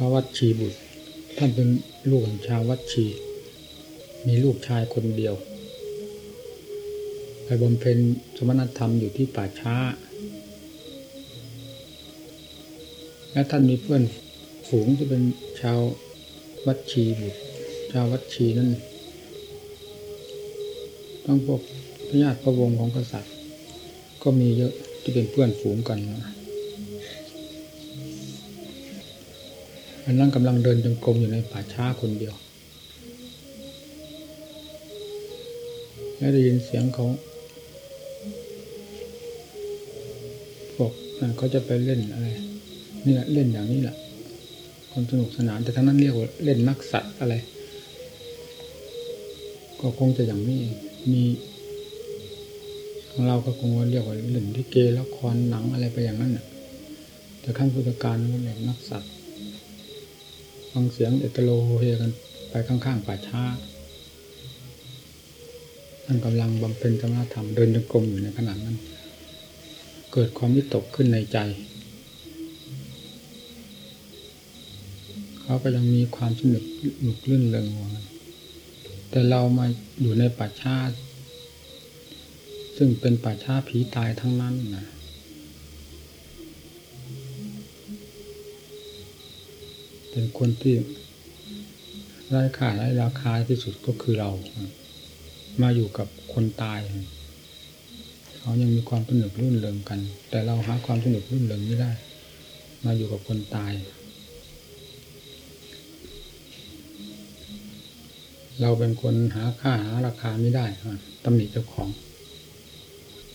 ระวัดชีบุตร ท่านเป็นลูกของชาววัดชี มีลูกชายคนเดียว ไปบำเพ็ญสมณธรรมอยู่ที่ป่าช้า และท่านมีเพื่อนฝูงที่เป็นชาววัดชีบุตร ชาววัดชีนั่นต้องพวกพญาติพระวงศ์ของกษัตริย์ ก็มีเยอะที่เป็นเพื่อนฝูงกันนะ อันนั้นกำลังเดินจงกรมอยู่ในป่าช้าคนเดียวและได้ยินเสียงเขาพวกเขาจะไปเล่นอะไรนี่แหละเล่นอย่างนี้แหละความสนุกสนานแต่ทั้งนั้นเรียกว่าเล่นนักสัตว์อะไร ก็คงจะอย่างนี้มีของเราก็คงว่าเรียกว่าเล่นที่เกละครหนังอะไรไปอย่างนั้นนะแต่ขั้นพุทธการมันเล่นนักสัตว์ ฟังเสียงเอตโลโฮเฮกันไปข้างๆป่าช้าท่านกำลังบำเพ็ญธรรมธรรมเดินจงกรมอยู่ในขณะนั้น เกิดความวิตกขึ้นในใจ เขาก็ยังมีความสนุกหนุกลื่นเริงแต่เรามาอยู่ในป่าช้าซึ่งเป็นป่าช้าผีตายทั้งนั้นนะ เป็นคนที่ไร้ค่าไร้ราคาที่สุดก็คือเรา มาอยู่กับคนตาย เขายังมีความสนุกรื่นเริงกัน แต่เราหาความสนุกรื่นเริงไม่ได้ มาอยู่กับคนตาย เราเป็นคนหาค่าหาราคาไม่ได้ตำหนิเจ้าของ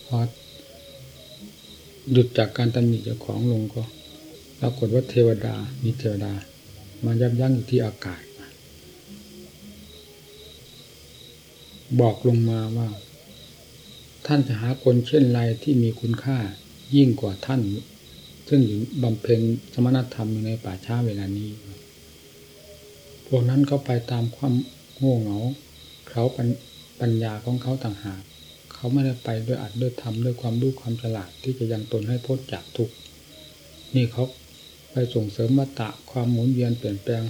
พอหยุดจากการตำหนิเจ้าของลงก็ปรากฏว่าเทวดามีเทวดา มายับยั้งอยู่ที่อากาศ บอกลงมาว่า ท่านจะหาคนเช่นไรที่มีคุณค่ายิ่งกว่าท่าน ซึ่งอยู่บำเพ็ญสมณธรรมอยู่ในป่าช้าเวลานี้ พวกนั้นก็ไปตามความโง่เหงาเขาปัญญาของเขาต่างหากเขาไม่ได้ไปด้วยอัดด้วยธรรมด้วยความรู้ความฉลาดที่จะยังตนให้พ้นจากทุกข์นี่เขา ไปส่งเสริมวัตตะความหมุนเวียนเปลี่ยนแปลง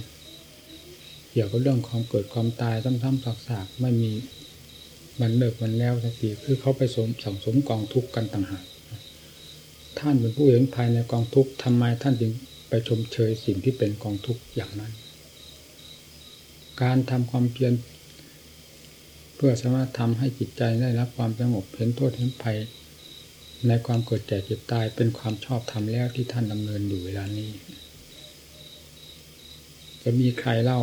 เกี่ยวกับเรื่องความเกิดความตายซ้ำๆซากๆไม่มีมันเลิกมันแล้วสักทีคือเขาไปสมสังสมกองทุกข์กันต่างหากท่านเป็นผู้เห็นภายในกองทุกข์ทำไมท่านจึงไปชมเชยสิ่งที่เป็นกองทุกข์อย่างนั้น การทำความเพียรเพื่อสามารถทำให้จิตใจได้รับความสงบเห็นโทษเห็นภัย ในความเกิดแก่เจ็บตายเป็นความชอบธรรมแล้วที่ท่านดำเนินอยู่เวลานี้ จะมีใครเล่า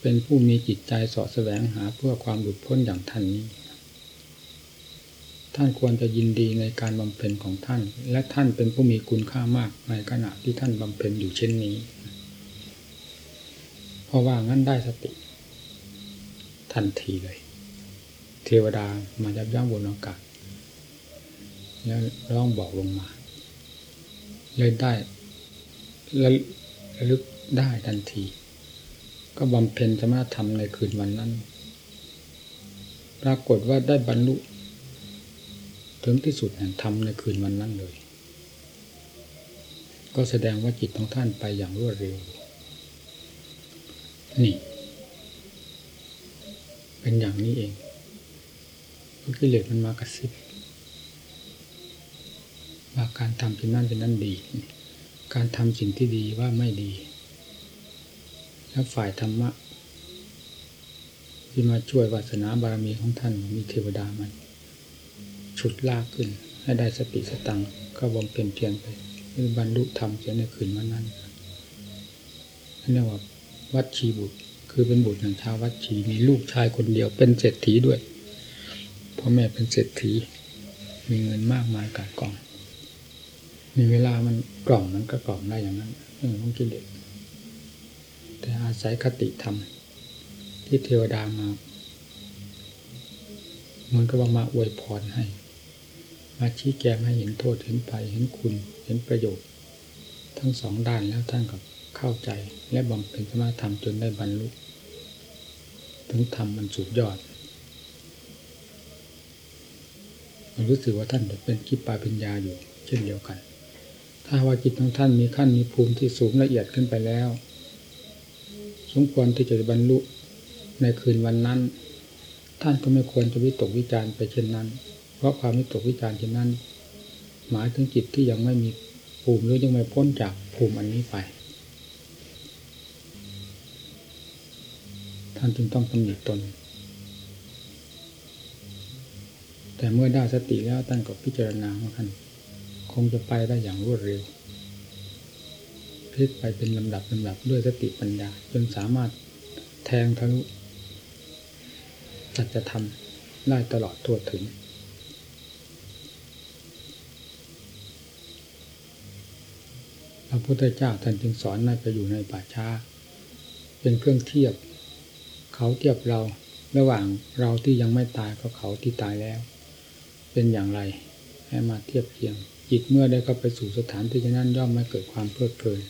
เป็นผู้มีจิตใจสอดแสวงหาเพื่อความหลุดพ้นอย่างท่านนี้ ท่านควรจะยินดีในการบำเพ็ญของท่าน และท่านเป็นผู้มีคุณค่ามากในขณะที่ท่านบำเพ็ญอยู่เช่นนี้ เพราะว่างั้นได้สติ ทันทีเลย เทวดามายับยั้งบนอากาศ แล้วร้องบอกลงมาเลยได้ระลึกได้ทันที ก็บำเพ็ญสมณธรรมในคืนวันนั้น ปรากฏว่าได้บรรลุ ถึงที่สุดแห่งธรรมในคืนวันนั้นเลย ก็แสดงว่าจิตของท่านไปอย่างรวดเร็ว นี่ เป็นอย่างนี้เองกิเลสมันมากระซิบ ว่าการทำสิ่งนั้นเป็นนั้นดี การทำสิ่งที่ดีว่าไม่ดี แล้วฝ่ายธรรมะที่มาช่วยวาสนาบารมีของท่านมีเทวดามัน ฉุดลากขึ้น ให้ได้สติสตังก็บำเพ็ญเพียรไปบรรลุธรรมเสียในคืนวันนั้นนั่นเรียกว่าวัดชีบุตร คือเป็นบุตรของชาววัดชีมีลูกชายคนเดียวเป็นเศรษฐีด้วยพ่อแม่เป็นเศรษฐีมีเงินมากมายกายกอง มีเวลามันกล่อมมันก็กล่อมได้อย่างนั้นเรื่องของกิเลสแต่อาศัยคติธรรม ที่เทวดามาเหมือนกับมาอวยพรให้ มาชี้แจงให้เห็นโทษเห็นภัยเห็นคุณ เห็นประโยชน์ ทั้งสองด้านแล้วท่านกับเข้าใจ และบำเพ็ญสมาธรรมจนได้บรรลุถึงธรรมมันสุดยอดรู้สึกว่าท่านเป็นกิปปาปัญญาอยู่เช่นเดียวกัน ถ้าว่าจิตของท่านมีขั้นมีภูมิที่สูงละเอียดขึ้นไปแล้ว สมควรที่จะบรรลุในคืนวันนั้น ท่านก็ไม่ควรจะวิตกวิจารไปเช่นนั้น เพราะความวิตกวิจารเช่นนั้น หมายถึงจิตที่ยังไม่มีภูมิหรือยังไม่พ้นจากภูมิอันนี้ไป ท่านจึงต้องตำหนิตน แต่เมื่อได้สติแล้วท่านก็พิจารณาว่าท่าน คงจะไปได้อย่างรวดเร็วพลิกไปเป็นลำดับลำดับด้วยสติปัญญา จนสามารถแทงทะลุจัจะทำได้ตลอดทั่วถึง พระพุทธเจ้าท่านจึงสอนให้ไปอยู่ในป่าช้า เป็นเครื่องเทียบ เขาเทียบเราระหว่างเราที่ยังไม่ตายกับเขาที่ตายแล้ว เป็นอย่างไรให้มาเทียบเคียง จิตเมื่อได้เข้าไปสู่สถานที่นั้นย่อมไม่เกิดความเพลิดเพลิน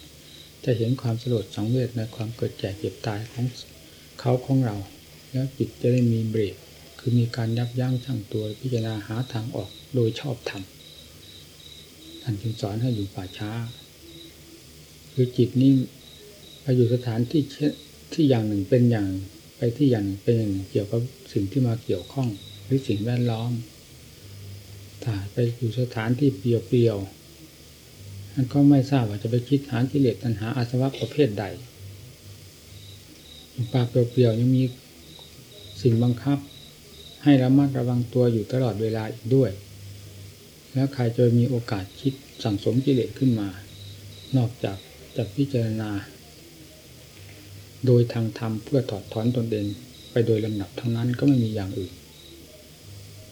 จะเห็นความสลดสังเวชในความเกิดแก่เจ็บตายของเขาของเรา แล้วจิตจะได้มีเบรกคือมีการยับยั้งชั่งตัวพิจารณาหาทางออกโดยชอบธรรมท่านจึงสอนให้อยู่ป่าช้า คือจิตนี้ไปอยู่สถานที่ที่อย่างหนึ่งเป็นอย่างไปที่อย่างหนึ่งเป็นอย่างหนึ่งเกี่ยวกับสิ่งที่มาเกี่ยวข้องหรือสิ่งแวดล้อม ถ้าไปอยู่สถานที่เปลี่ยวๆท่านก็ไม่ทราบว่าจะไปคิดหากิเลสตัณหาอาสวะประเภทใดป่าเปลี่ยวๆยังมีสิ่งบังคับ ให้ระมัดระวังตัวอยู่ตลอดเวลาอีกด้วย แล้วใครจะมีโอกาสคิดสั่งสมกิเลสขึ้นมา นอกจากจะพิจารณา โดยทางธรรมเพื่อถอดถอนตนเองไปโดยลำดับทั้งนั้นก็ไม่มีอย่างอื่น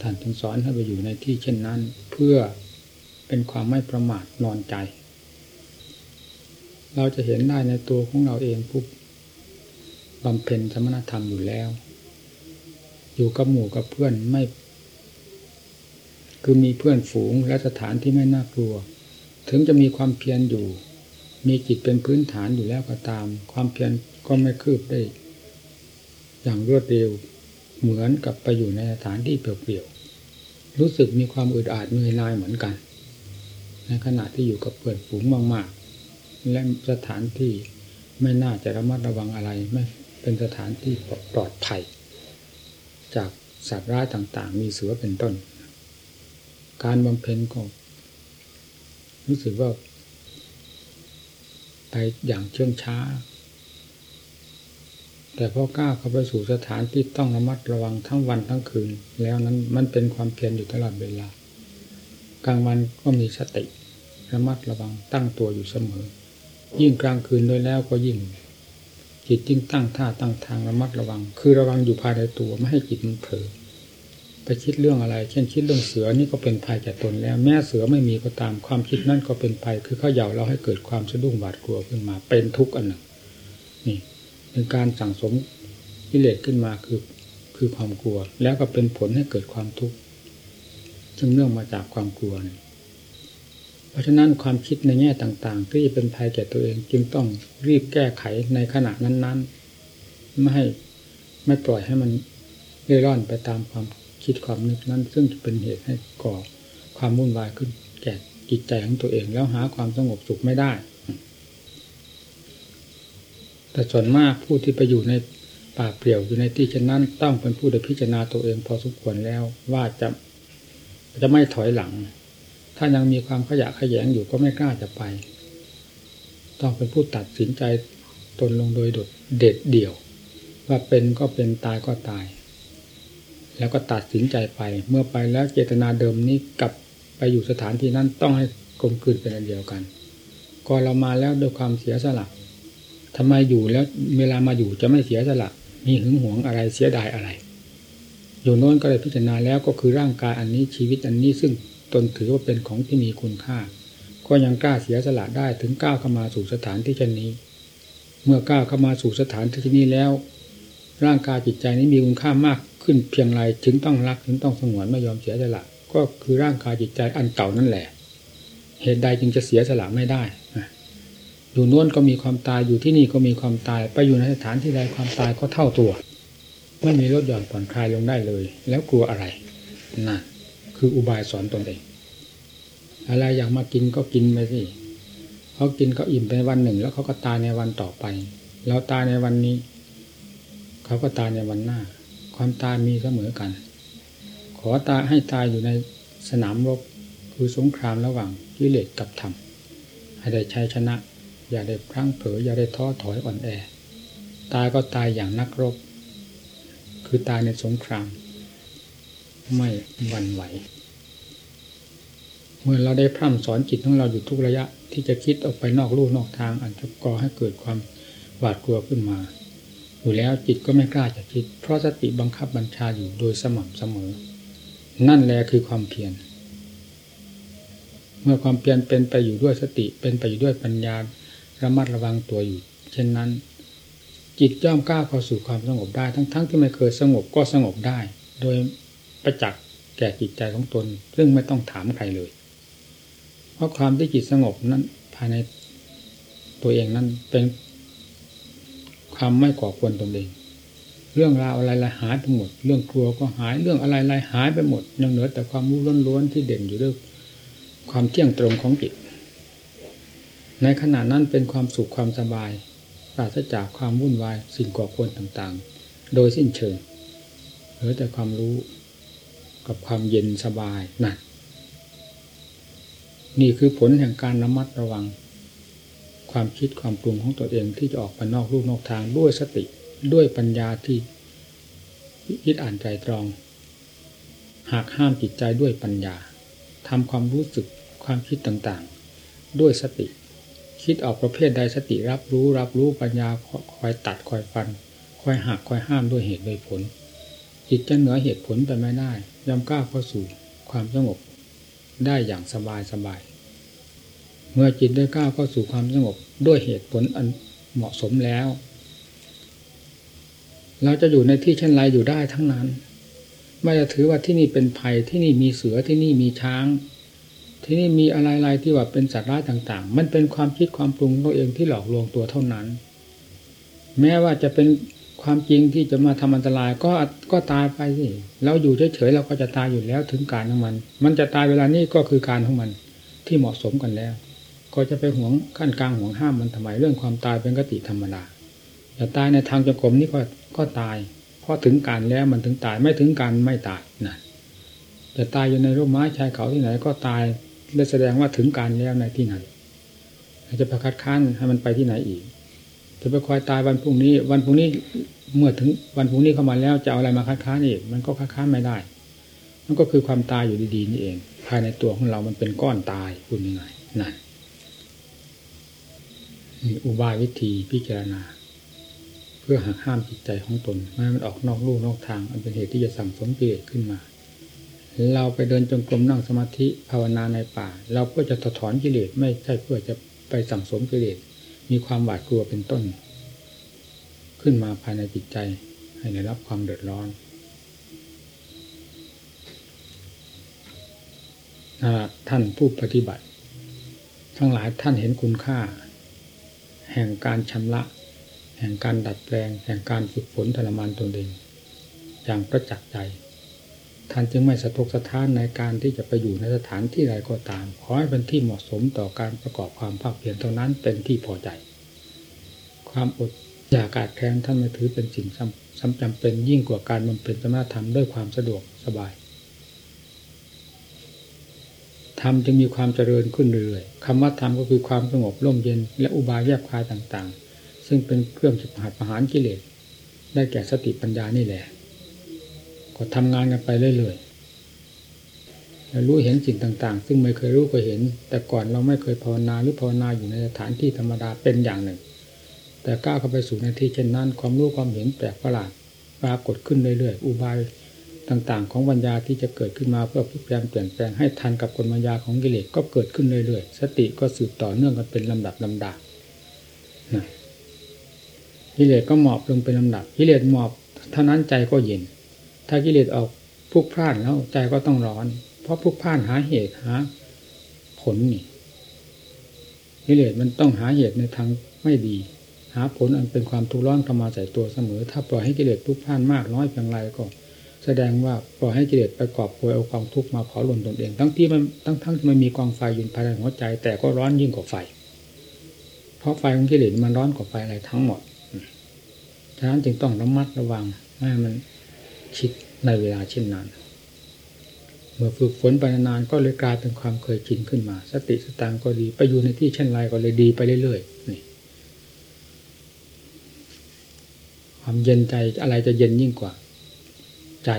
ท่านจึงสอนให้ไปอยู่ในที่เช่นนั้น เพื่อเป็นความไม่ประมาทนอนใจ เราจะเห็นได้ในตัวของเราเองผู้บำเพ็ญสมณธรรมอยู่แล้ว อยู่กับหมู่กับเพื่อนไม่ คือมีเพื่อนฝูงและสถานที่ไม่น่ากลัว ถึงจะมีความเพียรอยู่ มีจิตเป็นพื้นฐานอยู่แล้วก็ตาม ความเพียรก็ไม่คืบได้ อย่างรวดเร็วเหมือนกับไปอยู่ในสถานที่เปลี่ยว รู้สึกมีความอึดอัดเหนื่อยล้าเหมือนกัน ในขณะที่อยู่กับเพื่อนฝูงมากๆ และสถานที่ไม่น่าจะระมัดระวังอะไร ไม่เป็นสถานที่ปลอดภัย จากสัตว์ร้ายต่างๆ มีเสือเป็นต้น การบำเพ็ญก็รู้สึกว่า ไปอย่างเชื่องช้า แต่พอกล้าเข้าไปสู่สถานที่ต้องระมัดระวังทั้งวันทั้งคืน แล้วนั้นมันเป็นความเพียรอยู่ตลอดเวลา กลางวันก็มีสติระมัดระวังตั้งตัวอยู่เสมอ ยิ่งกลางคืนโดยแล้วก็ยิ่งจิตยิ่งตั้งท่าตั้งทางระมัดระวัง คือระวังอยู่ภายในตัวไม่ให้จิตมันเผลอไปคิดเรื่องอะไร เช่นคิดเรื่องเสือนี่ก็เป็นภัยแก่ตนแล้ว แม้เสือไม่มีก็ตามความคิดนั่นก็เป็นภัยคือเขาเหย่าเราให้เกิดความสะดุ้งหวาดกลัวขึ้นมา เป็นทุกข์อันหนึ่งนี่ เป็นการสั่งสมกิเลสขึ้นมาคือคือความกลัว แล้วก็เป็นผลให้เกิดความทุกข์ซึ่งเนื่องมาจากความกลัวนี่เพราะฉะนั้นความคิดในแง่ต่าง ๆ ที่จะเป็นภัยแก่ตัวเองจึงต้องรีบแก้ไขในขณะนั้น ๆ ไม่ให้ไม่ปล่อยให้มันเร่ร่อนไปตามความคิดความนึกนั้น ซึ่งจะเป็นเหตุให้ก่อความวุ่นวายขึ้นแก่จิตใจของตัวเอง แล้วหาความสงบสุขไม่ได้ แต่ส่วนมากผู้ที่ไปอยู่ในป่าเปลี่ยวอยู่ในที่เช่นนั้น ต้องเป็นผู้ได้พิจารณาตัวเองพอสมควรแล้วว่าจะจะไม่ถอยหลัง ถ้ายังมีความขยะขยงอยู่ก็ไม่กล้าจะไป ต้องเป็นผู้ตัดสินใจตนลงโดยดเด็ดเดี่ยว ว่าเป็นก็เป็นตายก็ตาย แล้วก็ตัดสินใจไป เมื่อไปแล้วเจตนาเดิมนี้กลับไปอยู่สถานที่นั้นต้องให้กลมกลืนเป็นอันเดียวกันก่อนเรามาแล้วด้วยความเสียสละ ทำไมอยู่แล้วเวลามาอยู่จะไม่เสียสละ มีหึงหวงอะไรเสียดายอะไร อยู่โน้นก็ได้พิจารณาแล้วก็คือร่างกายอันนี้ชีวิตอันนี้ซึ่งตนถือว่าเป็นของที่มีคุณค่า ก็ยังกล้าเสียสละได้ถึงก้าวเข้ามาสู่สถานที่เช่นนี้ เมื่อก้าวเข้ามาสู่สถานที่นี้แล้ว ร่างกายจิตใจนี้มีคุณค่ามากขึ้นเพียงไรถึงต้องรักถึงต้องสงวนไม่ยอมเสียสละ ก็คือร่างกายจิตใจอันเก่านั่นแหละ เหตุใดจึงจะเสียสละไม่ได้ อยู่โน้นก็มีความตายอยู่ที่นี่ก็มีความตาย ไปอยู่ในสถานที่ใดความตายก็เท่าตัว ไม่มีลดหย่อนผ่อนคลายลงได้เลย แล้วกลัวอะไรนั่นคืออุบายสอนตนเองอะไรอยากมากินก็กินไปสิเขากินเขาอิ่มไปวันหนึ่ง แล้วเขาก็ตายในวันต่อไปเราตายในวันนี้ เขาก็ตายในวันหน้า ความตายมีเสมอกัน ขอตายให้ตายอยู่ในสนามรบคือสงครามระหว่างกิเลสกับธรรมให้ได้ชัยชนะ อย่าได้พลั้งเผลออย่าได้ท้อถอยอ่อนแอ ตายก็ตายอย่างนักรบ คือตายในสงคราม ไม่หวั่นไหว เมื่อเราได้พร่ำสอนจิตของเราอยู่ทุกระยะ ที่จะคิดออกไปนอกลู่นอกทางอาจจะก่อให้เกิดความหวาดกลัวขึ้นมา อยู่แล้วจิตก็ไม่กล้าจะคิด เพราะสติบังคับบัญชาอยู่โดยสม่ำเสมอ นั่นแหละคือความเพียรเมื่อความเพียรเป็นไปอยู่ด้วยสติเป็นไปอยู่ด้วยปัญญา ระมัดระวังตัวอยู่ เช่นนั้น จิตย่อมก้าวเข้าสู่ความสงบได้ ทั้งๆทที่ไม่เคยสงบก็สงบได้ โดยประจักษ์แก่จิตใจของตน ซึ่งไม่ต้องถามใครเลย เพราะความที่จิตสงบนั้นภายในตัวเองนั้นเป็นความไม่ก่อควรตนเอง เรื่องราวอะไรๆหายไปหมด เรื่องกลัวก็หาย เรื่องอะไรๆหายไปหมด ยังเหลือแต่ความรู้ล้วนๆที่เด่นอยู่ด้วยความเที่ยงตรงของจิต ในขณะนั้นเป็นความสุขความสบาย ปราศจากความวุ่นวายสิ่งก่อควรต่างๆ โดยสิ้นเชิงเหลือแต่ความรู้กับความเย็นสบายนั่นนี่คือผลแห่งการระมัดระวัง ความคิดความปรุงของตัวเองที่จะออกไปนอกรูนอกทางด้วยสติด้วยปัญญาที่คิดอ่านใจตรอง หากห้ามจิตใจด้วยปัญญาทำความรู้สึกความคิดต่างๆ ด้วยสติ คิดออกประเภทใดสติรับรู้รับรู้ปัญญาคอยตัดคอยฟันคอยหักคอยห้ามด้วยเหตุด้วยผล จิตจะเหนือเหตุผลไปไม่ได้ย่อมก้าวเข้าสู่ความสงบได้อย่างสบายสบาย เมื่อจิตได้ก้าวเข้าสู่ความสงบด้วยเหตุผลอันเหมาะสมแล้ว เราจะอยู่ในที่เช่นไรอยู่ได้ทั้งนั้น ไม่จะถือว่าที่นี่เป็นภัยที่นี่มีเสือที่นี่มีช้าง ที่นี่มีอะไรๆที่ว่าเป็นสัตว์ร้ายต่าง ๆ มันเป็นความคิดความปรุงตัวเองที่หลอกลวงตัวเท่านั้น แม้ว่าจะเป็นความจริงที่จะมาทำอันตรายก็ก็ตายไปสิเราอยู่เฉยๆเราก็จะตายอยู่แล้วถึงการของมัน มันจะตายเวลานี้ก็คือการของมันที่เหมาะสมกันแล้ว ก็จะไปห่วงขั้นกลางห่วงห้ามมันทำไมเรื่องความตายเป็นกติธรรมดาจะตายในทางจงกรมนี่ก็ก็ตายพอถึงการแล้วมันถึงตายไม่ถึงการไม่ตายนะจะตายอยู่ในร่มไม้ชายเขาที่ไหนก็ตาย ได้แสดงว่าถึงการแล้วในที่นั้นจะประคัดค้านให้มันไปที่ไหนอีก จะไปคอยตายวันพรุ่งนี้ วันพรุ่งนี้เมื่อถึงวันพรุ่งนี้เข้ามาแล้วจะเอาอะไรมาคัดค้านอีก มันก็คัดค้านไม่ได้มันก็คือความตายอยู่ดีๆนี่เอง ภายในตัวของเรามันเป็นก้อนตายคุณยังไงนั่นมีอุบายวิธีพิจารณา เพื่อหักห้ามจิตใจของตนไม่ให้มันออกนอกลู่นอกทาง อันเป็นเหตุที่จะสั่งสมกิเลสขึ้นมา เราไปเดินจงกรมนั่งสมาธิภาวนาในป่า เราเพื่อจะถอนกิเลสไม่ใช่เพื่อจะไปสั่งสมกิเลสมีความหวาดกลัวเป็นต้น ขึ้นมาภายในจิตใจให้ได้รับความเดือดร้อนท่านผู้ปฏิบัติ ทั้งหลายท่านเห็นคุณค่า แห่งการชำระ แห่งการดัดแปลง แห่งการฝึกฝนทรมานตนเองอย่างประจักษ์ใจ ท่านจึงไม่สะทกสะท้านในการที่จะไปอยู่ในสถานที่ใดก็ตาม ขอให้เป็นที่เหมาะสมต่อการประกอบความภาคเพียรเท่านั้นเป็นที่พอใจ ความอดอยากาดแคลนท่านไม่ถือเป็นสิ่งสำจำเป็นยิ่งกว่าการบำเพ็ญสมณธรรมด้วยความสะดวกสบายธรรมจึงมีความเจริญขึ้นเรื่อยๆคำว่าธรรมก็คือความสงบร่มเย็น และอุบายแยบคายต่างๆ ซึ่งเป็นเครื่องจิตหัดประหารกิเลส ได้แก่สติปัญญานี่แหละ ก็ทำงานกันไปเรื่อยๆรู้เห็นสิ่งต่าง ๆ ซึ่งไม่เคยรู้เคยเห็น แต่ก่อนเราไม่เคยภาวนาหรือภาวนาอยู่ในสถานที่ธรรมดาเป็นอย่างหนึ่ง แต่ก้าวเข้าไปสู่ในที่เช่นนั้น ความรู้ความเห็นแปลกประหลาดปรากฏขึ้นเรื่อยๆอุบายต่างๆ ของปัญญาที่จะเกิดขึ้นมาเพื่อพลิกแปลงเปลี่ยนแปลงให้ทันกับกลมัญญาของกิเลสก็เกิดขึ้นเรื่อยๆ สติก็สืบต่อเนื่องกันเป็นลำดับลำดานะกิเลสก็หมอบลงเป็นลำดับกิเลสหมอบเท่านั้นใจก็เย็น ถ้ากิเลสออกพุกพลาดแล้วใจก็ต้องร้อน เพราะพุกพลาดหาเหตุหาผลนี่กิเลสมันต้องหาเหตุในทางไม่ดี หาผลอันเป็นความทุกข์ร้อนเข้ามาใส่ตัวเสมอ ถ้าปล่อยให้กิเลสพุกพลาดมากน้อยเพียงไรก็แสดงว่าปล่อยให้กิเลสไปกอบโวยเอาความทุกข์มาเผาลนตนเอง ทั้งที่มันทั้งทั้งที่มันมีกองไฟอยู่ภายในหัวใจ แต่ก็ร้อนยิ่งกว่าไฟ เพราะไฟของกิเลสมันร้อนกว่าไฟอะไรทั้งหมด ฉะนั้นจึงต้องระมัดระวังไม่ให้มัน ชิดในเวลาเช่นนั้น เมื่อฝึกฝนไปนานๆก็เลยกลายเป็นความเคยชินขึ้นมา สติสตางก็ดี ไปอยู่ในที่เช่นไรก็เลยดีไปเรื่อยๆนี่ความเย็นใจอะไรจะเย็นยิ่งกว่า ใจ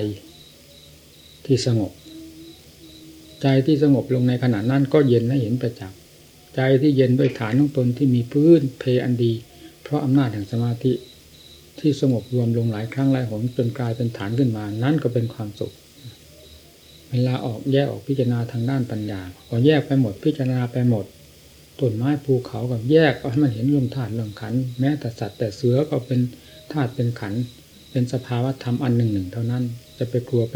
ที่สงบ ใจที่สงบลงในขณะนั้นก็เย็นให้เห็นประจักษ์ใจที่เย็นด้วยฐานของตนที่มีพื้นเพอันดี เพราะอำนาจแห่งสมาธิ ที่สงบรวมลงหลายครั้งหลายหนจนกลายเป็นฐานขึ้นมา นั่นก็เป็นความสุข เวลาออกแยกออกพิจารณาทางด้านปัญญาก็แยกไปหมดพิจารณาไปหมดต้นไม้ภูเขากับแยกก็ให้มันเห็นเรื่องธาตุเรื่องขัน แม้แต่สัตว์แต่เสือก็เป็นธาตุเป็นขัน เป็นสภาวะธรรมอันหนึ่งหนึ่งเท่านั้น จะไปกลัวไป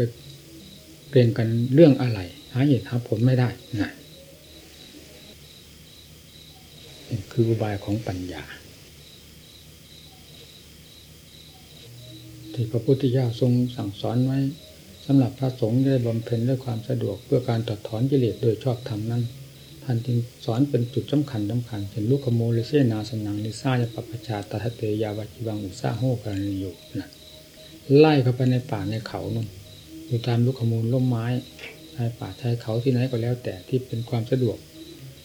เกรงกันเรื่องอะไร หาเหตุหาผลไม่ได้นะนี่คืออุบายของปัญญา ที่พระพุทธเจ้าทรงสั่งสอนไว้สำหรับพระสงฆ์ได้บำเพ็ญด้วยความสะดวกเพื่อการตัดถอนกิเลสโดยชอบธรรมนั้นท่านจึงสอนเป็นจุดสำคัญสำคัญเช่นลูกขโมลเซนาสนังลิซายาปปชาตทัตเตยาวจิวังอุซาโฮกันอยู่นะไล่เข้าไปในป่าในเขานู่นอยู่ตามลูกขมูลล้มไม้ชายป่าชายเขาที่ไหนก็แล้วแต่ที่เป็นความสะดวก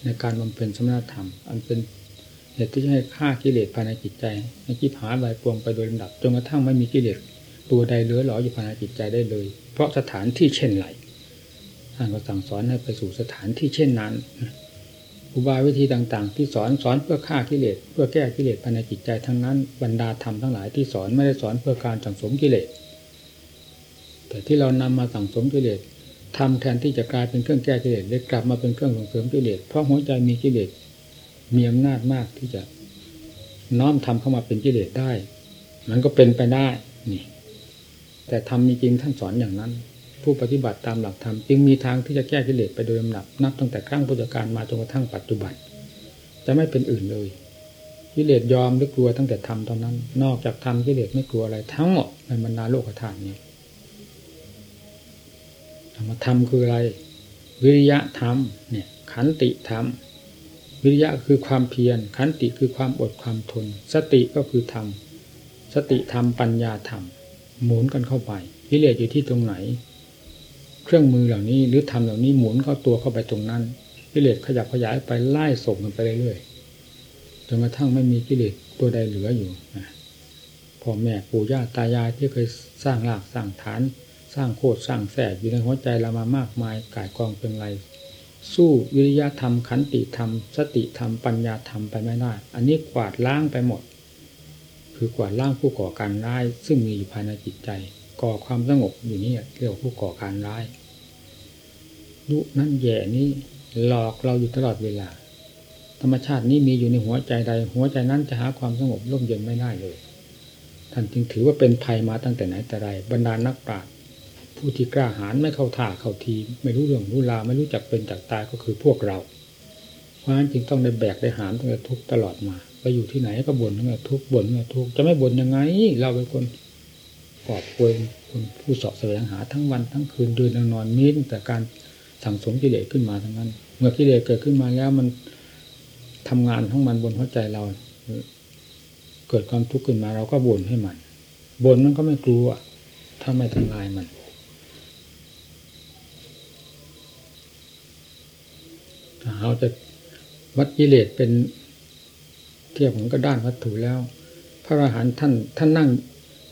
ในการบำเพ็ญสมณธรรม อันเป็น เหตุที่จะให้ฆ่ากิเลสภายในจิตใจให้จิบหายใบปวงไปโดยลำดับจนกระทั่งไม่มีกิเลสตัวใดเหลือหลออยู่ภายในจิตใจได้เลย เพราะสถานที่เช่นไรท่านก็สั่งสอนให้ไปสู่สถานที่เช่นนั้นอุบายวิธีต่างๆ ที่สอนสอนเพื่อฆ่ากิเลสเพื่อแก้กิเลสภายในจิตใจทั้งนั้นบรรดาธรรมทั้งหลายที่สอนไม่ได้สอนเพื่อการสังสมกิเลสแต่ที่เรานำมาสั่งสมกิเลสทำแทนที่จะกลายเป็นเครื่องแก้กิเลสได้กลับมาเป็นเครื่องส่งเสริมกิเลสเพราะหัวใจมีกิเลส มีอำนาจมากที่จะน้อมทำเข้ามาเป็นกิเลสได้ มันก็เป็นไปได้นี่แต่ทำมีจริงท่านสอนอย่างนั้น ผู้ปฏิบัติตามหลักธรรมจึงมีทางที่จะแก้กิเลสไปโดยลำดับนับตั้งแต่ครั้งพุทธกาลมาจนกระทั่งปัจจุบัน จะไม่เป็นอื่นเลยกิเลสยอมหรือกลัวตั้งแต่ทำตอนนั้น นอกจากทำกิเลสไม่กลัวอะไรทั้งหมดในบรรดาโลกธาตุนี้ธรรมธรรมคืออะไร วิริยะธรรมเนี่ยขันติธรรม วิริยะคือความเพียรขันติคือความอดความทน สติก็คือธรรมสติธรรมปัญญาธรรมหมุนกันเข้าไปกิเลสอยู่ที่ตรงไหน เครื่องมือเหล่านี้หรือธรรมเหล่านี้หมุนเข้าตัวเข้าไปตรงนั้นกิเลสขยับขยายไปไล่ส่งกันไปเรื่อยๆจนกระทั่งไม่มีกิเลสตัวใดเหลืออยู่พ่อแม่ปู่ย่าตายายที่เคยสร้างรากสร้างฐาน สร้างโคตรสร้างแฝดอยู่ในหัวใจเรามามากมายกายกองเป็นไร สู้วิริยะธรรมขันติธรรม สติธรรมปัญญาธรรมไปไม่ได้ อันนี้กวาดล้างไปหมด คือกวาดล้างผู้ก่อการร้าย ซึ่งมีอยู่ภายในจิตใจ ก่อความสงบอยู่นี่เรียกว่าผู้ก่อการร้ายยุนั่นแย่นี้หลอกเราอยู่ตลอดเวลา ธรรมชาตินี้มีอยู่ในหัวใจใด หัวใจนั้นจะหาความสงบร่มเย็นไม่ได้เลยท่านจึงถือว่าเป็นภัยมาตั้งแต่ไหนแต่ไรบรรดานักปราชญ์ ผู้ที่กล้าหาญไม่เข้าท่าเข้าทีไม่รู้เรื่องรู้ราวไม่รู้จักเป็นจักตายก็คือพวกเรา เพราะฉะนั้นจึงต้องได้แบกได้หามตั้งแต่ทุกตลอดมาไปอยู่ที่ไหนก็บ่นตั้งแต่ทุกบ่นตั้งแต่ทุกจะไม่บ่นยังไง เราเป็นคนปลอบป่วยคนผู้สอบแสวงหาทั้งวันทั้งคืนเดืนนอนมีตั้งแต่การสั่งสมกิเลสขึ้นมาทั้งนั้น เมื่อกิเลสเกิดขึ้นมาแล้วมันทำงานของมันบนหัวใจเรา เกิดความทุกข์ขึ้นมาเราก็บ่นให้มันบ่นมันก็ไม่กลัวถ้าไม่ทำลายมัน ถ้าเราจะวัดกิเลสเป็นเทียบของกระด้านวัตถุแล้ว พระอรหันต์ท่านท่านนั่ง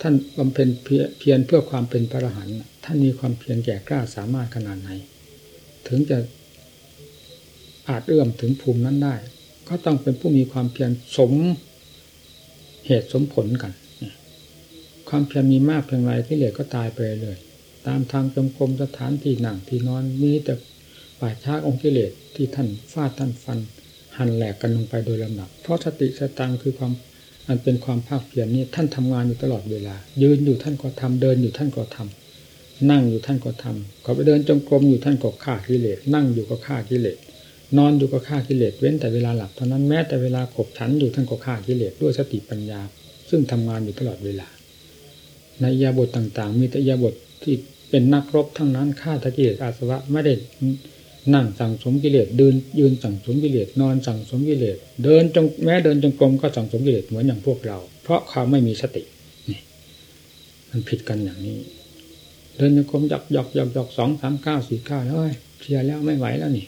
ท่านบำเพ็ญเพียรเพื่อความเป็นพระอรหันต์ท่านมีความเพียรแก่กล้าสามารถขนาดไหน ถึงจะอาจเอื้อมถึงภูมินั้นได้ ก็ต้องเป็นผู้มีความเพียรสมเหตุสมผลกัน ความเพียรมีมากเพียงไรที่เหลือก็ตายไปเลย ตามทางจงกรมสถานที่หนังที่นอนมีแต่ ป่าช้าองค์กิเลสที่ท่านฟาดท่านฟัน หันแหลกกันลงไปโดยลำดับ เพราะสติสตังคือความอันเป็นความภาคเพียรนี้ท่านทำงานอยู่ตลอดเวลา ยืนอยู่ท่านก็ทำเดินอยู่ท่านก็ทำนั่งอยู่ท่านก็ทำก็ไปเดินจงกรมอยู่ท่านก็ฆ่ากิเลสนั่งอยู่ก็ฆ่ากิเลสนอนอยู่ก็ฆ่ากิเลสเว้นแต่เวลาหลับเท่านั้นแม้แต่เวลาขบฉันอยู่ท่านก็ฆ่ากิเลสด้วยสติปัญญา ซึ่งทำงานอยู่ตลอดเวลา ในอิริยาบถต่างๆ มีแต่อิริยาบถที่เป็นนักรบทั้งนั้นฆ่าตะกิเลสอาสวะไม่ได้ นั่งสั่งสมกิเลสเดินยืนสั่งสมกิเลสนอนสั่งสมกิเลสเดินจงแม้เดินจงกรมก็สั่งสมกิเลสเหมือนอย่างพวกเรา เพราะความไม่มีสตินี่มันผิดกันอย่างนี้ เดินจงกรมหยอกหยอกหยอกหยอกสองสามเก้าสี่เก้าแล้วเพลียแล้วไม่ไหวแล้วนี่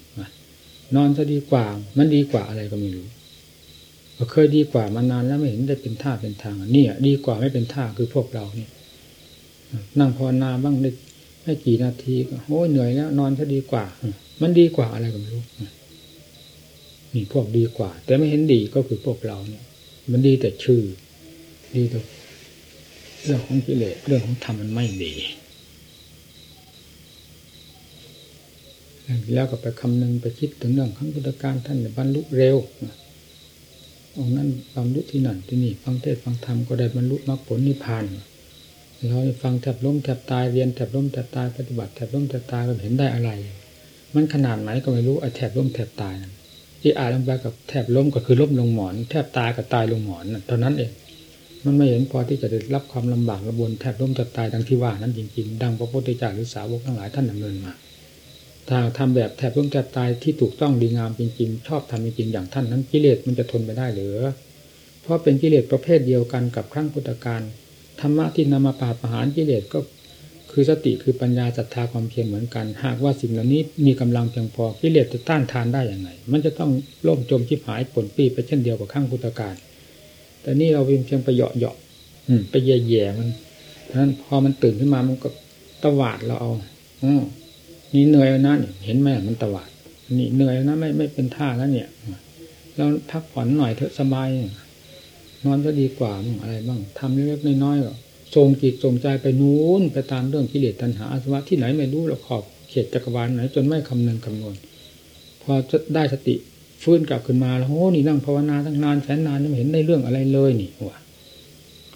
นอนจะดีกว่ามันดีกว่าอะไรก็ไม่รู้เคยดีกว่ามานานแล้วไม่เห็นได้เป็นท่าเป็นทางนี่ดีกว่าไม่เป็นท่าคือพวกเราเนี่ยนั่งภาวนาบ้างได้ไม่กี่นาทีก็โอ้เหนื่อยแล้วนอนจะดีกว่ามันดีกว่าอะไรก็ไม่รู้นี่พวกดีกว่า แต่ไม่เห็นดีก็คือพวกเราเนี่ย มันดีแต่ชื่อ ดีแต่เรื่องของกิเลสเรื่องของธรรมมันไม่ดีแล้วก็ไปคำนึงไปคิดถึงเรื่องขั้งพุทธการท่านบรรลุเร็วองนั้นบรรลุที่นั่นที่นี่ ฟังเทศฟังธรรมก็ได้บรรลุมรรคผลนิพพานเราฟังแทบล้มแทบตายเรียนแทบล้มแทบตายปฏิบัติแทบล้มแทบตายก็เห็นได้อะไร มันขนาดไหนก็ไม่รู้ไอ้แทบล้มแทบตายที่อ่านลงไปกับแทบล้มก็คือล้มลงหมอน แทบตายกับตายลงหมอนเท่านั้นเอง มันไม่เห็นพอที่จะได้รับความลำบากระบวนแทบล้มแทบตายดังที่ว่านั้นจริงๆ ดังพระพุทธเจ้าหรือสาวกทั้งหลายท่านดำเนินมาถ้าทำแบบแทบล้มแทบตายที่ถูกต้องดีงามจริง ๆ ชอบทำจริงๆอย่างท่านนั้นกิเลสมันจะทนไปได้หรือ เพราะเป็นกิเลสประเภทเดียวกันกับครั้งพุทธการธรรมะที่นำมาปราบประหารกิเลสก็ คือสติคือปัญญาศรัทธาความเพียรเหมือนกัน หากว่าสิ่งเหล่านี้มีกำลังเพียงพอกิเลสจะต้านทานได้อย่างไรมันจะต้องล่มจมชิบหายผลปีไปเช่นเดียวกับข้างพุทธการแต่นี่เราเพียงเพียงไปเหยาะเหาะไปแย่แย่มันเพราะนั้นพอมันตื่นขึ้นมามันก็ตวาดเราเอาอนี่เหนื่อยนะเนี่ยเห็นไหมมันตวาด นี่เหนื่อยนะไม่ไม่เป็นท่าแล้วเนี่ยเราพักผ่อนหน่อยเถอะสบายนอนก็ดีกว่าอะไรบ้างทำเล็กๆน้อยๆ ก็ส่งจิตส่งใจไปนู้นไปตามเรื่องกิเลสตัณหาอาสวะที่ไหนไม่รู้เราขอบเขตจักรวาลไหน จนไม่คำนึงคำนวณพอจะได้สติฟื้นกลับขึ้นมาแล้วโอ้นี่นั่งภาวนาตั้งนานแสนนานยังไม่เห็นได้เรื่องอะไรเลยนี่ว่ะ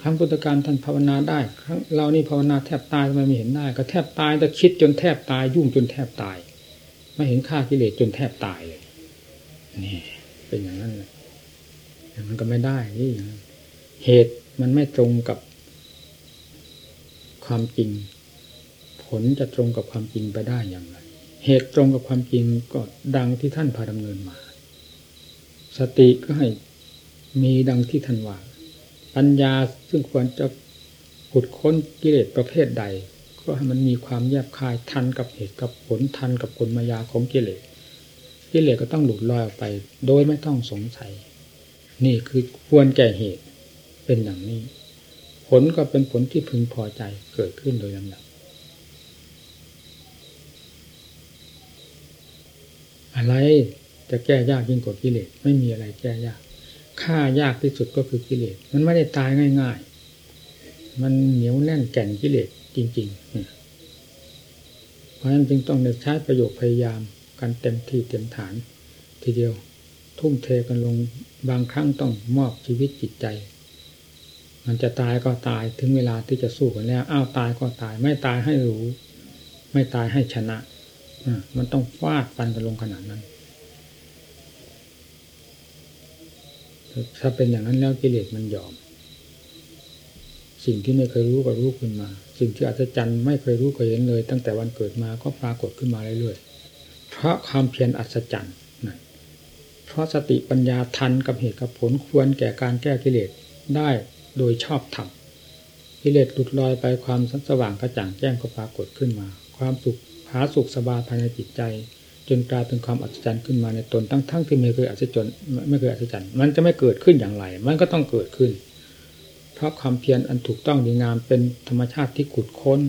ครั้งพุทธการท่านภาวนาได้ครั้งเรานี่ภาวนาแทบตายทำไมไม่เห็นได้ ก็แทบตายแต่คิดจนแทบตาย ยุ่งจนแทบตาย ไม่เห็นค่ากิเลสจนแทบตายเลยนี่ เป็นอย่างนั้นเลยมันก็ไม่ได้นี่เหตุมันไม่ตรงกับ ความจริง ผลจะตรงกับความจริงไปได้อย่างไร เหตุตรงกับความจริงก็ดังที่ท่านพาดำเนินมา สติก็ให้มีดังที่ท่านว่าปัญญาซึ่งควรจะขุดค้นกิเลสประเภทใด ก็ให้มันมีความแยบคายทันกับเหตุกับผลทันกับผลมายาของกิเลสกิเลสก็ต้องหลุดลอยออกไป โดยไม่ต้องสงสัย นี่คือควรแก่เหตุเป็นอย่างนี้ ผลก็เป็นผลที่พึงพอใจเกิดขึ้นโดยลำดับอะไรจะแก้ยากยิ่งกว่ากิเลสไม่มีอะไรแก้ยากฆ่ายากที่สุดก็คือกิเลสมันไม่ได้ตายง่าย ๆ มันเหนียวแน่นแก่นกิเลสจริง ๆ เพราะฉะนั้นจึงต้องใช้ประโยชน์พยายามกันเต็มที่เต็มฐาน ทีเดียว ทุ่มเทกันลงบางครั้งต้องมอบชีวิตจิตใจ มันจะตายก็ตายถึงเวลาที่จะสู้กันแล้วอ้าวตายก็ตาย ไม่ตายให้รู้ ไม่ตายให้ชนะมันต้องฟาดฟันกันลงขนาดนั้นถ้าเป็นอย่างนั้นแล้วกิเลสมันยอม สิ่งที่ไม่เคยรู้ก็รู้ขึ้นมา สิ่งที่อัศจรรย์ไม่เคยรู้เคยเห็นเลย ตั้งแต่วันเกิดมาก็ปรากฏขึ้นมาเรื่อยๆเพราะความเพียรอัศจรรย์เพราะสติปัญญาทันกับเหตุกับผลควรแก่การแก้กิเลสได้ โดยชอบธรรมกิเลสหลุดลอยไปความสว่างกระจ่างแจ้งก็ปรากฏขึ้นมา ความสุขหาสุขสบายภายในจิตใจ จนกลายเป็นความอัศจรรย์ขึ้นมาในตนทั้งทั้งที่ไม่เคยอัศจรรย์ไม่เคยอัศจรรย์มันจะไม่เกิดขึ้นอย่างไร มันก็ต้องเกิดขึ้น เพราะความเพียรอันถูกต้องดีงามเป็นธรรมชาติที่ขุดค้น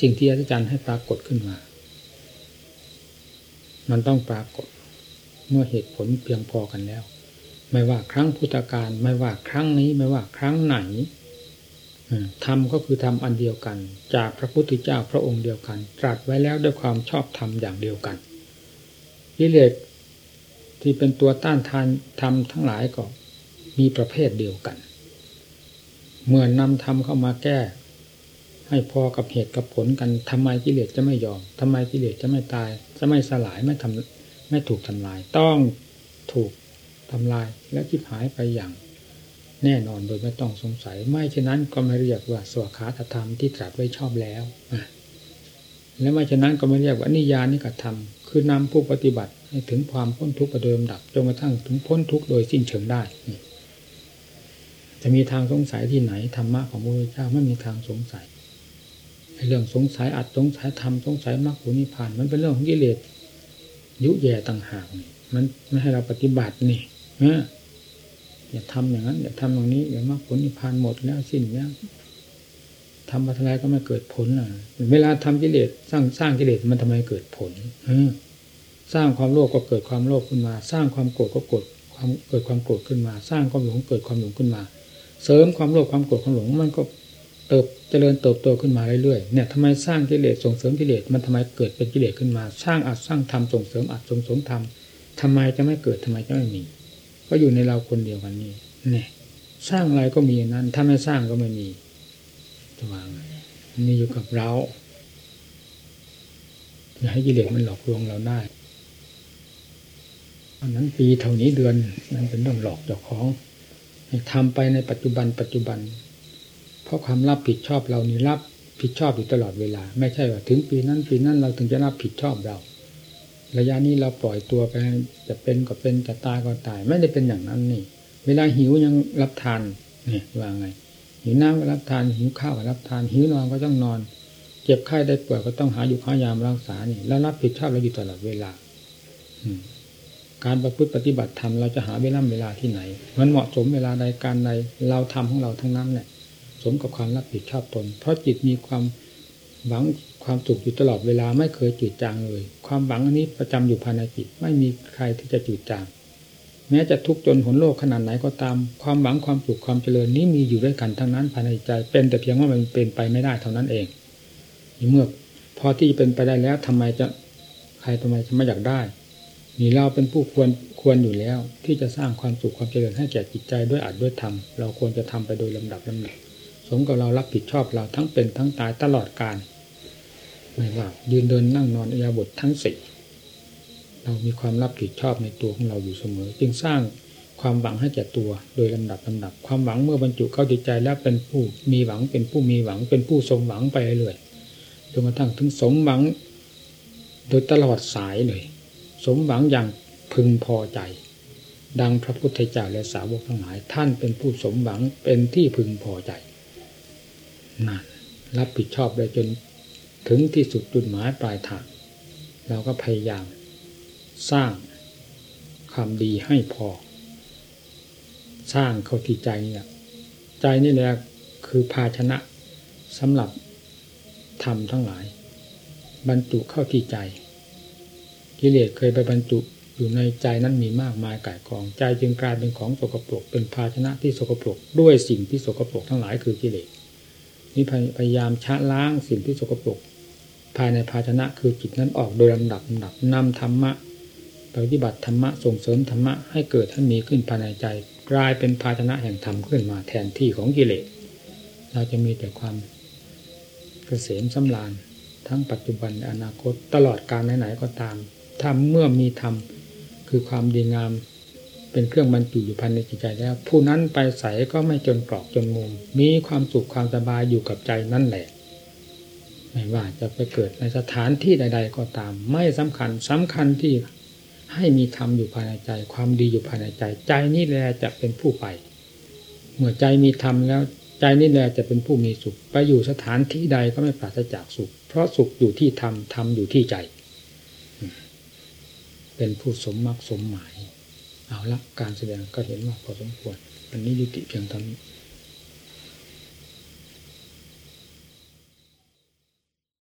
สิ่งที่อัศจรรย์ให้ปรากฏขึ้นมา มันต้องปรากฏ เมื่อเหตุผลเพียงพอกันแล้ว ไม่ว่าครั้งพุทธกาลไม่ว่าครั้งนี้ไม่ว่าครั้งไหนธรรมก็คือธรรมอันเดียวกัน จากพระพุทธเจ้าพระองค์เดียวกัน ตรัสไว้แล้วด้วยความชอบธรรมอย่างเดียวกันกิเลสที่เป็นตัวต้านทานธรรมทั้งหลายก็มีประเภทเดียวกัน เมื่อนำธรรมเข้ามาแก้ ให้พอกับเหตุกับผลกันทำไมกิเลสจะไม่ยอมทำไมกิเลสจะไม่ตาย จะไม่สลายไม่ทำไม่ถูกทำลาย ต้องถูกำลายและคิดหายไปอย่าง แน่นอนโดยไม่ต้องสงสัย ไม่เช่นนั้นก็ไม่เรียกว่าสวขาธรรมที่ตรัสไว้ชอบแล้วและไม่ฉะนั้นก็ไม่เรียกว่านิยานิกธรรม คือนำผู้ปฏิบัติให้ถึงความพ้นทุกข์โดยลำดับจนกระทั่งถึงพ้นทุกข์โดยสิ้นเชิงได้จะมีทางสงสัยที่ไหนธรรมะของพระพุทธเจ้าไม่มีทางสงสัยเรื่องสงสัยอัดสงสัยธรรมสงสัยมรรคผลนิพพาน มันเป็นเรื่องของกิเลสยุแย่ต่างหากมันไม่ให้เราปฏิบัตินี่ อย่าทำอย่างนั้นอย่าทำอย่างนี้เดี๋ยวมรรคผลนิพพานหมดแล้วสิ้นแล้วทำมาทลายก็ไม่เกิดผลอะ เวลาทำกิเลสสร้างสร้างกิเลสมันทำไมเกิดผลอสร้างความโลภก็เกิดความโลภขึ้นมา สร้างความโกรธก็โกรธความเกิดความโกรธขึ้นมา สร้างความหลงเกิดความหลงขึ้นมา เสริมความโลภความโกรธความหลงมันก็เติบเจริญเติบโตขึ้นมาเรื่อยๆเนี่ยทำไมสร้างกิเลสส่งเสริมกิเลสมันทำไมเกิดเป็นกิเลสขึ้นมา สร้างอัดสร้างธรรมส่งเสริมอัดส่งเสริมธรรมทำไมจะไม่เกิดทำไมจะไม่มี ก็อยู่ในเราคนเดียวกันนี่เนี่ยสร้างอะไรก็มีนั้น ถ้าไม่สร้างก็ไม่มีจะวางมีอยู่กับเราอย่าให้กิเลสมันหลอกลวงเราได้อันนั้นปีเท่านี้เดือนนั้นเป็นเรื่องหลอกเจ้าของให้ทำไปในปัจจุบันปัจจุบัน เพราะความรับผิดชอบเรานี่รับผิดชอบอยู่ตลอดเวลา ไม่ใช่ว่าถึงปีนั้นปีนั้นเราถึงจะรับผิดชอบเรา ระยะนี้เราปล่อยตัวไปจะเป็นก็เป็นจะตายก็ตาย ไม่ได้เป็นอย่างนั้นนี่ เวลาหิวยังรับทานนี่ว่าไงหิวน้ำก็รับทานหิวข้าวก็รับทานหิวนอนก็ต้องนอนเจ็บไข้ได้ป่วยก็ต้องหาอยู่ข้ายามรักษานี่แล้วรับผิดชอบเราอยู่ตลอดเวลาอืการประพฤติปฏิบัติธรรมเราจะหาเวลาเวลาที่ไหน มันเหมาะสมเวลาใดการใดเราทำของเราทั้งนั้นแหละสมกับความรับผิดชอบตน เพราะจิตมีความหวัง ความสุขอยู่ตลอดเวลาไม่เคยจืดจางเลย ความหวังอันนี้ประจำอยู่ภายในจิตไม่มีใครที่จะจืดจาง แม้จะทุกข์จนหนโลกขนาดไหนก็ตาม ความหวังความสุขความเจริญนี้มีอยู่ด้วยกันทั้งนั้นภายในใจ เป็นแต่เพียงว่ามันเป็นไปไม่ได้เท่านั้นเองเมื่อพอที่จะเป็นไปได้แล้วทำไมจะใครทำไมจะไม่อยากได้นี่เราเป็นผู้ควรควรอยู่แล้ว ที่จะสร้างความสุขความเจริญให้แก่จิตใจด้วยอัดด้วยธรรมเราควรจะทำไปโดยลำดับลำดับสมกับเรารับผิดชอบเราทั้งเป็นทั้งตายตลอดกาล ไม่ว่ายืนเดินนั่งนอนอิยาบททั้งสี่เรามีความรับผิดชอบในตัวของเราอยู่เสมอ จึงสร้างความหวังให้แก่ตัวโดยลำดับลำดับ ความหวังเมื่อบรรจุเข้าจิตใจแล้วเป็นผู้มีหวังเป็นผู้มีหวังเป็นผู้สมหวังไปเรื่อยจนกระทั่งถึงสมหวัง โดยตลอดสายเลย สมหวังอย่างพึงพอใจ ดังพระพุทธเจ้าและสาวกทั้งหลาย ท่านเป็นผู้สมหวังเป็นที่พึงพอใจนั่นรับผิดชอบได้จน ถึงที่สุดจุดหมายปลายทางเราก็พยายาม สร้างความดีให้พอ สร้างเข้าที่ใจเนี่ยใจนี่แหละคือภาชนะสำหรับทำทั้งหลาย บรรจุเข้าที่ใจ กิเลสเคยไปบรรจุอยู่ในใจนั้นมีมากมายก่ายกองใจจึงกลายเป็นของสกปรก เป็นภาชนะที่สกปรก ด้วยสิ่งที่สกปรกทั้งหลายคือกิเลสนี่พยายามชะล้างสิ่งที่สกปรก ภายในภาชนะคือจิตนั้นออกโดยลำดับลำดับนำธรรมะปฏิบัติธรรมะส่งเสริมธรรมะให้เกิดให้มีขึ้นภายในใจ กลายเป็นภาชนะแห่งธรรมขึ้นมาแทนที่ของกิเลสเราจะมีแต่ความเกษมสำราญทั้งปัจจุบันอนาคตตลอดการไหนๆก็ตามถ้าเมื่อมีธรรมคือความดีงามเป็นเครื่องบรรจุอยู่ภายในจิตใจแล้ว ผู้นั้นไปใส่ก็ไม่จนกรอกจนมุมมีความสุขความสบายอยู่กับใจนั่นแหละ ไม่ว่าจะไปเกิดในสถานที่ใด ๆ ก็ตาม ไม่สำคัญสำคัญที่ให้มีธรรมอยู่ภายในใจ ความดีอยู่ภายในใจ ใจนี่แหละจะเป็นผู้ไป เมื่อใจมีธรรมแล้ว ใจนี่แหละจะเป็นผู้มีสุข ไปอยู่สถานที่ใดก็ไม่ปราศจากสุข เพราะสุขอยู่ที่ธรรมธรรมอยู่ที่ใจ เป็นผู้สมมรรคสมหมาย เอาละการแสดงก็เห็นว่าพอสมควร อันนี้ยุติเพียงเท่านี้